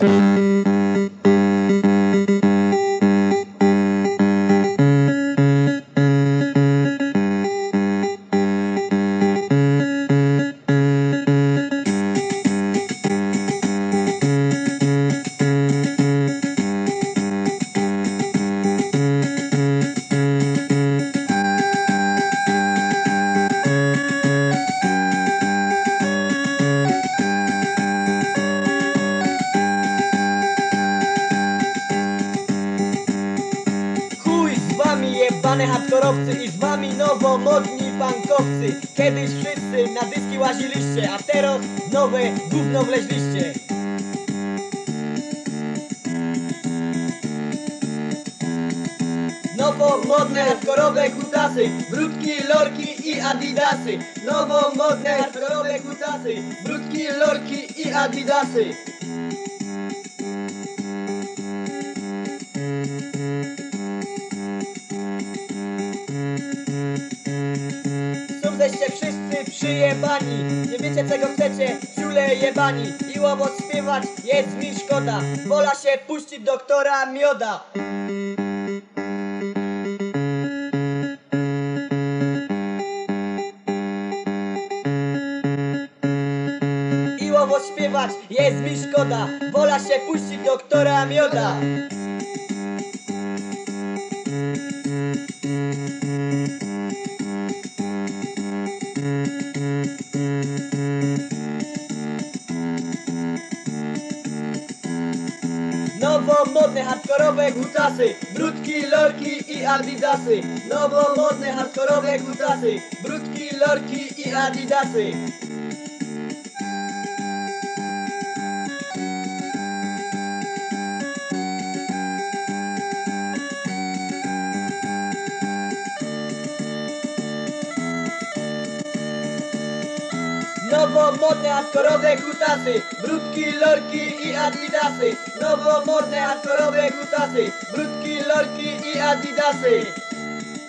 Mm-hmm. Jebane hardkorowcy i z wami nowomodni punkowcy Kiedyś wszyscy na dyski łaziliście, a teraz nowe gówno wleźliście. Nowomodne hardkorowe kutasy, brudki, lorki i adidasy. Nowomodne hardkorowe kutasy, brudki, lorki i adidasy przyjebani. Nie wiecie czego chcecie, ciule jebani. I łobot śpiewać jest mi szkoda. Wola się puścić doktora mioda. I śpiewać jest mi szkoda. Wola się puścić doktora mioda Nowomodne hardkorowe kutasy, brudki, lorki i adidasy. Nowomodne hardkorowe kutasy, brudki, lorki i adidasy. Nowomodne hardkorowe kutasy, brudki, lorki i adidasy. Nowomodne hardkorowe kutasy, brudki, lorki i adidasy.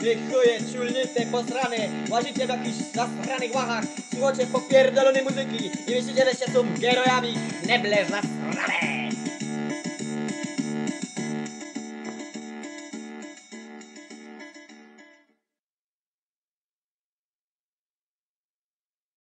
Wy chuje, ciulnice, posrane, łazicie w jakichś zasranych łachach, słuchacie popierdolonej muzyki i myślicie, że się są gerojami, neble zasrane.